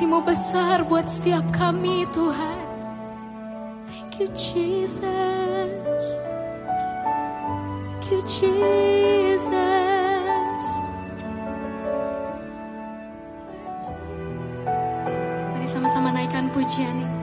Kasih-Mu besar buat setiap kami Tuhan. Thank you Jesus. Thank you Jesus. Mari sama-sama naikkan pujian ini.